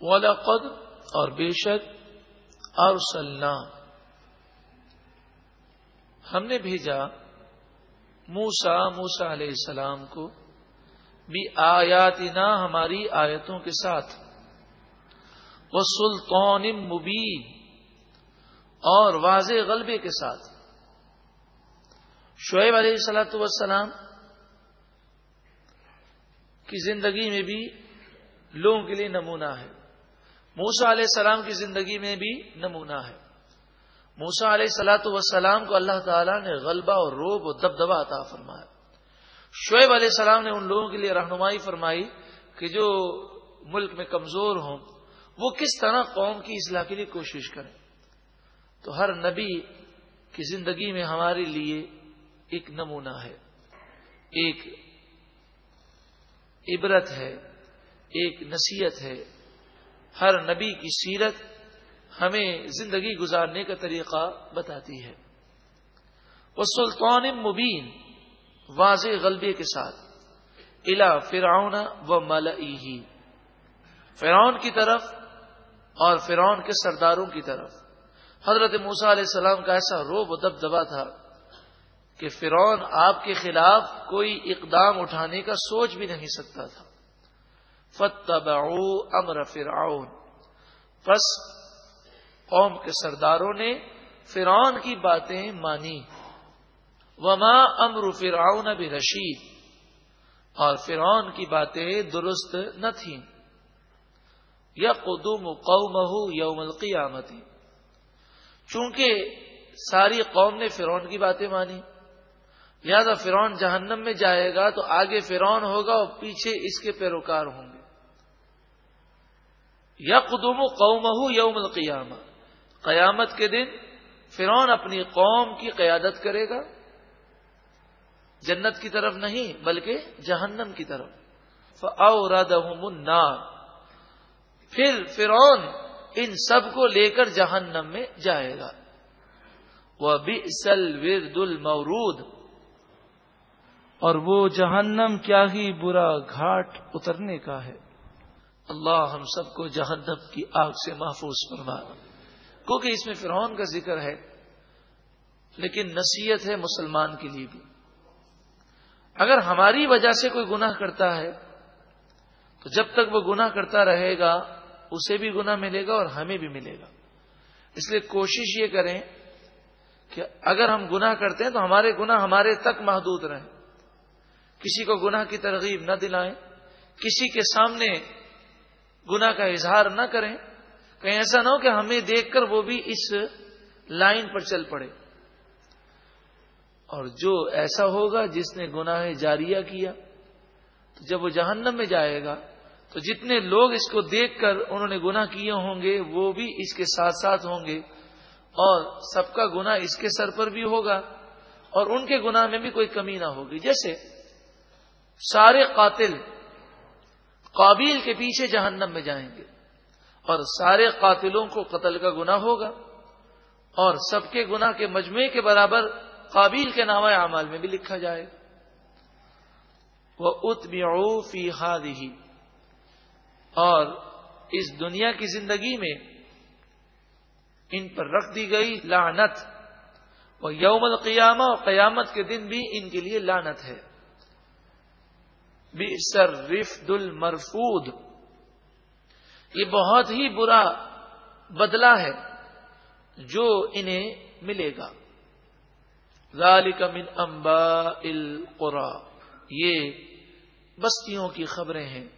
وَلَقَدْ اور بے شک اور ہم نے بھیجا موسا موسا علیہ السلام کو بھی آیاتنا، ہماری آیتوں کے ساتھ۔ وہ سلطان مبین اور واضح غلبے کے ساتھ۔ شعیب علیہ السلاۃ وسلام کی زندگی میں بھی لوگوں کے لیے نمونہ ہے۔ موسا علیہ السلام کی زندگی میں بھی نمونہ ہے۔ موسا علیہ سلاۃ وسلام کو اللہ تعالیٰ نے غلبہ اور روب و دبدبا عطا فرمایا۔ شعیب علیہ السلام نے ان لوگوں کے لیے رہنمائی فرمائی کہ جو ملک میں کمزور ہوں، وہ کس طرح قوم کی اصلاح کے لیے کوشش کریں۔ تو ہر نبی کی زندگی میں ہمارے لیے ایک نمونہ ہے۔ ایک عبرت ہے، ایک نصیحت ہے۔ ہر نبی کی سیرت ہمیں زندگی گزارنے کا طریقہ بتاتی ہے۔ وہ سلطان مبین واضح غلبے کے ساتھ الا فرعون و مل فرعون کی طرف اور فرعون کے سرداروں کی طرف۔ حضرت موسا علیہ السلام کا ایسا روب و دب دبا تھا کہ فرعون آپ کے خلاف کوئی اقدام اٹھانے کا سوچ بھی نہیں سکتا تھا۔ فتح امر فرعون۔ بس قوم کے سرداروں نے فرعون کی باتیں مانی۔ وما امر فرعون بھی رشید اور فرعون کی باتیں درست نہ تھیں۔ یا قدوم قوم یوم القیامتی چونکہ ساری قوم نے فرعون کی باتیں مانی۔ لہذا فرعون جہنم میں جائے گا تو آگے فرعون ہوگا اور پیچھے اس کے پیروکار ہوں۔ گے یا قدوم قوم یوم القیامہ۔ قیامت کے دن فرعون اپنی قوم کی قیادت کرے گا۔ جنت کی طرف نہیں، بلکہ جہنم کی طرف۔ النار۔ پھر فرعون ان سب کو لے کر جہنم میں جائے گا۔ وہ بسل ورد المورود۔ اور وہ جہنم کیا ہی برا گھاٹ اترنے کا ہے۔ اللہ ہم سب کو جہنم کی آگ سے محفوظ فرما۔ کیونکہ اس میں فرعون کا ذکر ہے، لیکن نصیحت ہے مسلمان کے لیے بھی۔ اگر ہماری وجہ سے کوئی گناہ کرتا ہے، تو جب تک وہ گناہ کرتا رہے گا، اسے بھی گناہ ملے گا اور ہمیں بھی ملے گا۔ اس لیے کوشش یہ کریں کہ اگر ہم گناہ کرتے ہیں، تو ہمارے گناہ ہمارے تک محدود رہیں۔ کسی کو گناہ کی ترغیب نہ دلائیں، کسی کے سامنے گناہ کا اظہار نہ کریں۔ کہیں ایسا نہ ہو کہ ہمیں دیکھ کر وہ بھی اس لائن پر چل پڑے۔ اور جو ایسا ہوگا جس نے گناہ جاریہ کیا، تو جب وہ جہنم میں جائے گا، تو جتنے لوگ اس کو دیکھ کر انہوں نے گناہ کیے ہوں گے، وہ بھی اس کے ساتھ ساتھ ہوں گے۔ اور سب کا گناہ اس کے سر پر بھی ہوگا، اور ان کے گناہ میں بھی کوئی کمی نہ ہوگی۔ جیسے سارے قاتل قابیل کے پیچھے جہنم میں جائیں گے اور سارے قاتلوں کو قتل کا گناہ ہوگا اور سب کے گناہ کے مجموعے کے برابر قابیل کے نام اعمال میں بھی لکھا جائے وہ اتبی ہی اور اس دنیا کی زندگی میں ان پر رکھ دی گئی لانت وہ یوم القیامہ اور قیامت کے دن بھی ان کے لیے لانت ہے۔ سر رفد المرفود۔ یہ بہت ہی برا بدلہ ہے جو انہیں ملے گا۔ ذالک من انباء القرى یہ بستیوں کی خبریں ہیں۔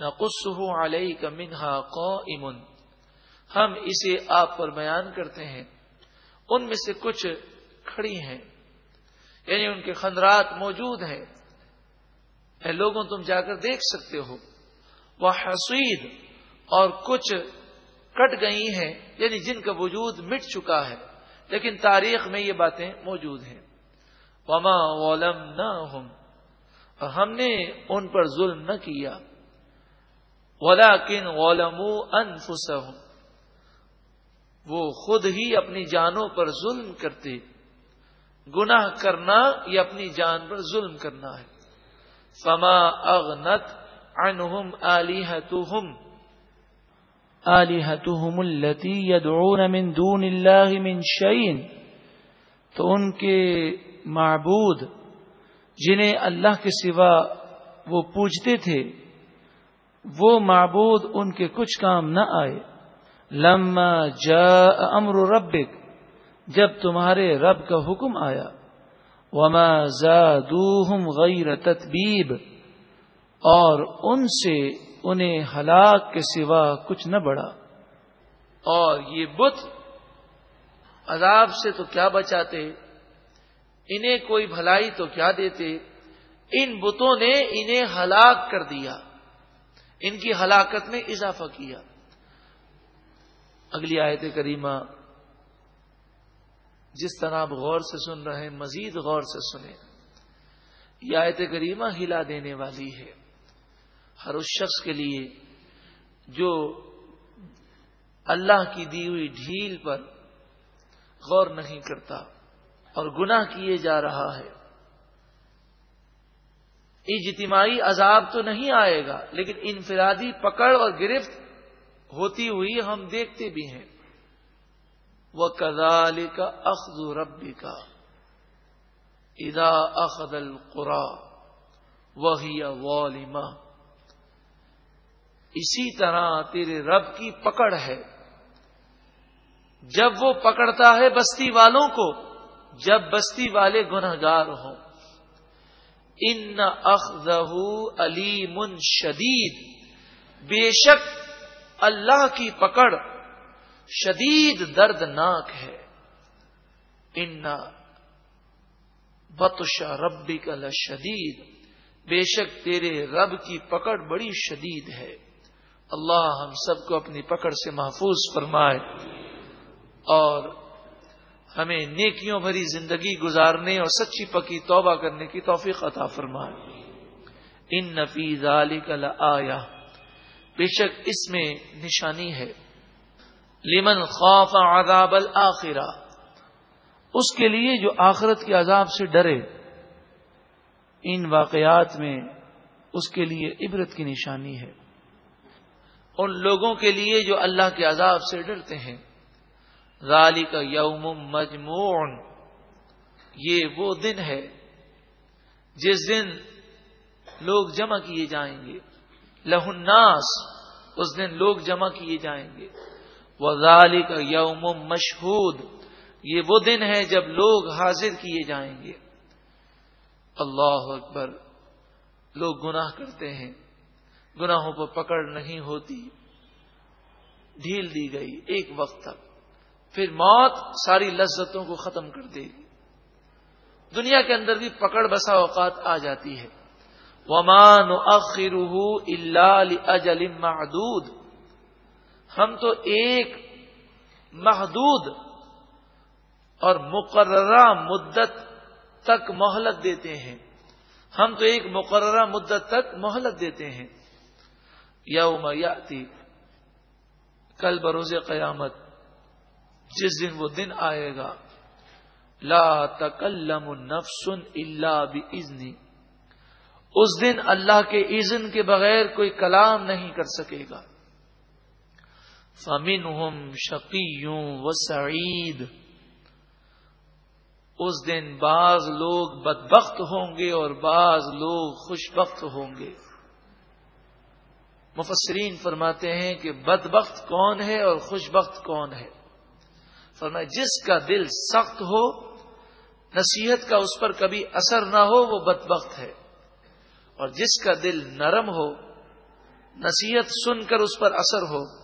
نقصه علیک منها قائم۔ ہم اسے آپ پر بیان کرتے ہیں۔ ان میں سے کچھ کھڑی ہیں۔ یعنی ان کے خندرات موجود ہیں۔ اے لوگوں، تم جا کر دیکھ سکتے ہو۔ وہ حسید اور کچھ کٹ گئی ہیں یعنی جن کا وجود مٹ چکا ہے، لیکن تاریخ میں یہ باتیں موجود ہیں۔ وما غلم نہ اور ہم نے ان پر ظلم نہ کیا۔ ولا کن غلام وہ خود ہی اپنی جانوں پر ظلم کرتے۔ گناہ کرنا یہ اپنی جان پر ظلم کرنا ہے۔ فما اغنت عنہم آلیہتہم آلهتهم التي يدعون من دون الله من شيء. تو ان کے معبود جنہیں اللہ کے سوا وہ پوجتے تھے، وہ معبود ان کے کچھ کام نہ آئے۔ لما جاء امر ربک، جب تمہارے رب کا حکم آیا۔ وما زادوهم غیر تطبیب اور ان سے انہیں ہلاک کے سوا کچھ نہ بڑھا۔ اور یہ بت عذاب سے تو کیا بچاتے؟ انہیں کوئی بھلائی تو کیا دیتے؟ ان بتوں نے انہیں ہلاک کر دیا۔ ان کی ہلاکت میں اضافہ کیا۔ اگلی آیت کریمہ جس طرح آپ غور سے سن رہے ہیں، مزید غور سے سنیں۔ یہ آیت کریمہ ہلا دینے والی ہے۔ ہر اس شخص کے لیے جو اللہ کی دی ہوئی ڈھیل پر غور نہیں کرتا اور گناہ کیے جا رہا ہے۔ اجتماعی عذاب تو نہیں آئے گا، لیکن انفرادی پکڑ اور گرفت ہوتی ہوئی ہم دیکھتے بھی ہیں۔ وہ کزال کا اخذ ربی کا ادا اخد القرا وہی والما اسی طرح تیرے رب کی پکڑ ہے۔ جب وہ پکڑتا ہے بستی والوں کو، جب بستی والے گناہ گار ہوں۔ ان اخذہ علیم شدید۔ بے شک اللہ کی پکڑ شدید دردناک ہے۔ ان بتش ربی کا شدید بے شک تیرے رب کی پکڑ بڑی شدید ہے۔ اللہ ہم سب کو اپنی پکڑ سے محفوظ فرمائے اور ہمیں نیکیوں بھری زندگی گزارنے اور سچی پکی توبہ کرنے کی توفیق عطا فرمائے۔ ان نفیز علی کا آیا بے شک اس میں نشانی ہے۔ لمن خوف عذاب الآخرہ۔ اس کے لیے جو آخرت کے عذاب سے ڈرے، ان واقعات میں اس کے لیے عبرت کی نشانی ہے۔ ان لوگوں کے لیے جو اللہ کے عذاب سے ڈرتے ہیں۔ غالی کا یوم مجموعن۔ یہ وہ دن ہے جس دن لوگ جمع کیے جائیں گے۔ لہ الناس، اس دن لوگ جمع کیے جائیں گے۔ وہ غالی کا یوم مشہود، یہ وہ دن ہے جب لوگ حاضر کیے جائیں گے۔ اللہ اکبر، لوگ گناہ کرتے ہیں، گناہوں پر پکڑ نہیں ہوتی۔ ڈھیل دی گئی ایک وقت تک، پھر موت ساری لذتوں کو ختم کر دے گی۔ دنیا کے اندر بھی پکڑ بسا اوقات آ جاتی ہے۔ ومان اخر اجل محدود ہم تو ایک محدود اور مقررہ مدت تک مہلت دیتے ہیں۔ ہم تو ایک مقررہ مدت تک مہلت دیتے ہیں۔ یوم یاتی کل بروز قیامت، جس دن وہ دن آئے گا۔ لا تکلم نفس اللہ بھی اس دن اللہ کے اذن کے بغیر کوئی کلام نہیں کر سکے گا۔ فمن ہم شقیوں و سعید اس دن بعض لوگ بدبخت ہوں گے اور بعض لوگ خوش بخت ہوں گے۔ مفسرین فرماتے ہیں کہ بدبخت کون ہے اور خوش بخت کون ہے۔ فرمایا، جس کا دل سخت ہو، نصیحت کا اس پر کبھی اثر نہ ہو، وہ بدبخت ہے۔ اور جس کا دل نرم ہو، نصیحت سن کر اس پر اثر ہو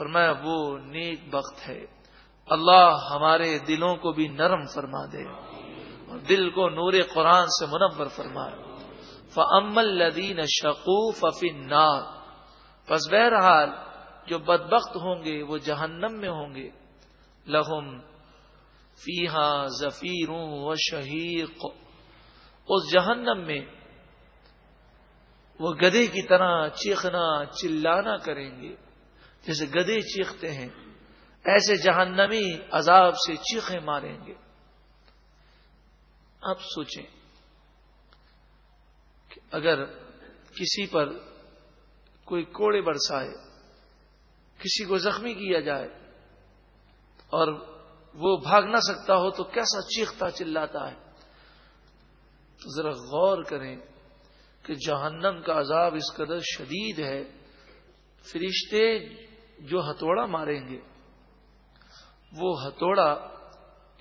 فرمایا، وہ نیک بخت ہے۔ اللہ ہمارے دلوں کو بھی نرم فرما دے اور دل کو نور قرآن سے منور فرمائے فعمل لدین شقوف افن نار پس بہرحال، جو بدبخت ہوں گے، وہ جہنم میں ہوں گے۔ لہم فیحا ظفیروں و شہیق اس جہنم میں وہ گدے کی طرح چیخنا، چلانا کریں گے۔ جیسے گدے چیختے ہیں، ایسے جہنمی عذاب سے چیخے ماریں گے۔ اب سوچیں کہ اگر کسی پر کوئی کوڑے برسائے، کسی کو زخمی کیا جائے اور وہ بھاگ نہ سکتا ہو تو کیسا چیختا چلاتا ہے؟ ذرا غور کریں کہ جہنم کا عذاب اس قدر شدید ہے، فرشتے جو ہتھوڑا ماریں گے، وہ ہتھوڑا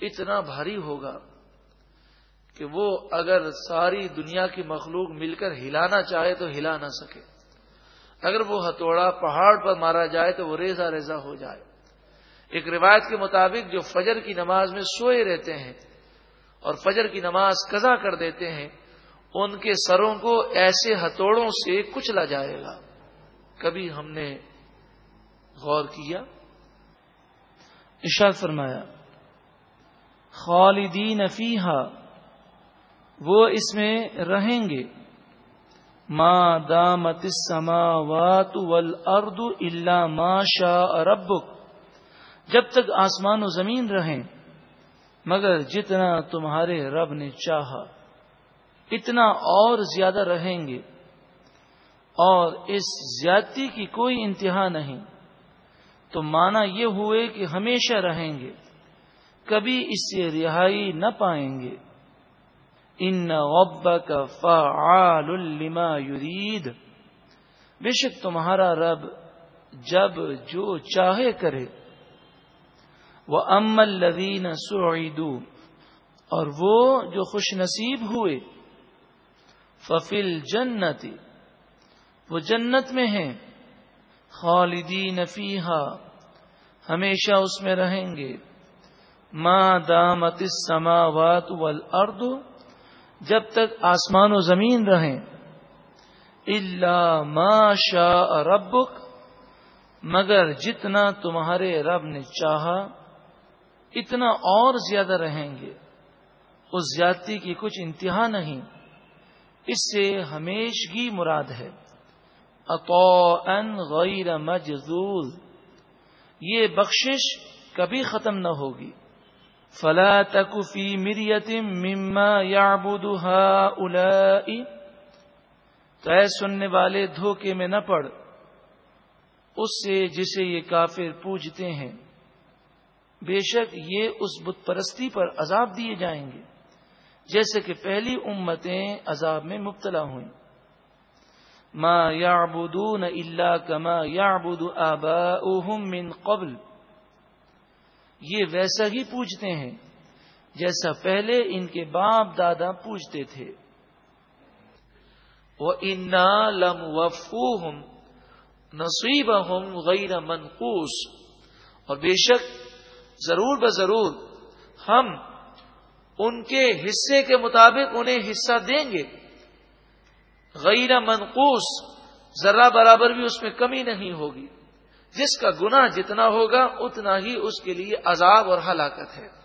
اتنا بھاری ہوگا کہ وہ اگر ساری دنیا کی مخلوق مل کر ہلانا چاہے تو ہلا نہ سکے۔ اگر وہ ہتھوڑا پہاڑ پر مارا جائے تو وہ ریزا ریزا ہو جائے۔ ایک روایت کے مطابق جو فجر کی نماز میں سوئے رہتے ہیں اور فجر کی نماز قضا کر دیتے ہیں، ان کے سروں کو ایسے ہتھوڑوں سے کچلا جائے گا۔ کبھی ہم نے غور کیا۔ اشاد فرمایا، خالدین فیحا وہ اس میں رہیں گے۔ ماں دامت السماوات والارض الا ما شاء ربک۔ جب تک آسمان و زمین رہیں، مگر جتنا تمہارے رب نے چاہا، اتنا اور زیادہ رہیں گے۔ اور اس زیادتی کی کوئی انتہا نہیں۔ تو مانا یہ ہوئے کہ ہمیشہ رہیں گے، کبھی اس سے رہائی نہ پائیں گے۔ ان کا فعال لما یرید۔ بے شک تمہارا رب جب جو چاہے کرے۔ وہ ام الدین سعیدو اور وہ جو خوش نصیب ہوئے۔ ففل جنتی وہ جنت میں ہیں۔ خالدین فیحا ہمیشہ اس میں رہیں گے۔ ماں دامت السماوات والارض، جب تک آسمان و زمین رہیں۔ اللہ ما شاء ربک، مگر جتنا تمہارے رب نے چاہا، اتنا اور زیادہ رہیں گے۔ اس زیادتی کی کچھ انتہا نہیں، اس سے ہمیشگی مراد ہے۔ غیر مجزول یہ بخشش کبھی ختم نہ ہوگی۔ فلا تکفی مریت مما یعبد هؤلاء تو اے سننے والے، دھوکے میں نہ پڑ۔ اس سے جسے یہ کافر پوجتے ہیں، بے شک یہ اس بت پرستی پر عذاب دیے جائیں گے۔ جیسے کہ پہلی امتیں عذاب میں مبتلا ہوئیں۔ ما یعبدون الا کما یعبد آباؤہم من قبل۔ یہ ویسا ہی پوچھتے ہیں جیسا پہلے ان کے باپ دادا پوچھتے تھے۔ وہ انا لم وفو ہم نصیب ہم غیر منقوس اور بے شک ضرور بضرور ہم ان کے حصے کے مطابق انہیں حصہ دیں گے۔ غیر منقوس ذرہ برابر بھی اس میں کمی نہیں ہوگی۔ جس کا گناہ جتنا ہوگا، اتنا ہی اس کے لیے عذاب اور ہلاکت ہے۔